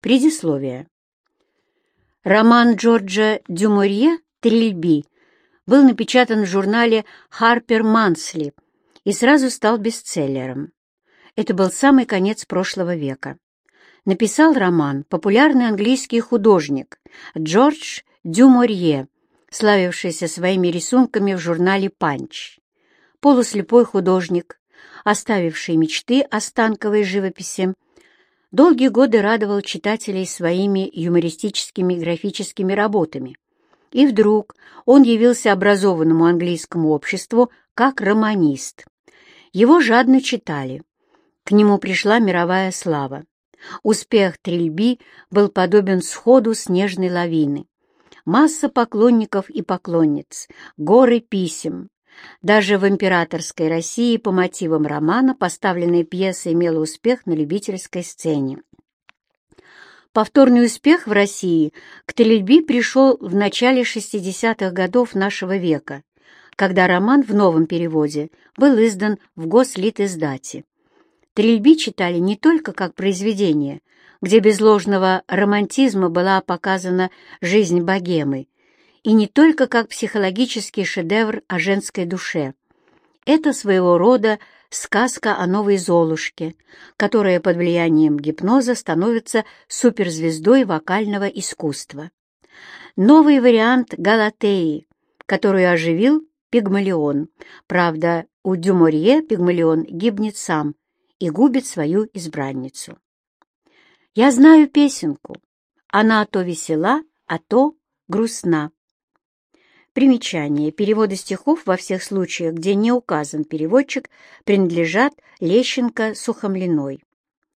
Предисловие. Роман Джорджа Дюморье «Трильби» был напечатан в журнале «Харпер Мансли» и сразу стал бестселлером. Это был самый конец прошлого века. Написал роман популярный английский художник Джордж Дюморье, славившийся своими рисунками в журнале «Панч». Полуслепой художник, оставивший мечты о станковой живописи, долгие годы радовал читателей своими юмористическими графическими работами. И вдруг он явился образованному английскому обществу как романист. Его жадно читали. К нему пришла мировая слава. Успех Трильби был подобен сходу снежной лавины. Масса поклонников и поклонниц, горы писем. Даже в императорской России по мотивам романа поставленная пьеса имела успех на любительской сцене. Повторный успех в России к Трильби пришел в начале 60-х годов нашего века, когда роман в новом переводе был издан в Гослитиздате. Трильби читали не только как произведение, где без ложного романтизма была показана жизнь богемы, и не только как психологический шедевр о женской душе. Это своего рода сказка о новой Золушке, которая под влиянием гипноза становится суперзвездой вокального искусства. Новый вариант Галатеи, которую оживил Пигмалион. Правда, у Дюморье Пигмалион гибнет сам и губит свою избранницу. Я знаю песенку. Она то весела, а то грустна. Примечание. Переводы стихов во всех случаях, где не указан переводчик, принадлежат Лещенко-Сухомлиной.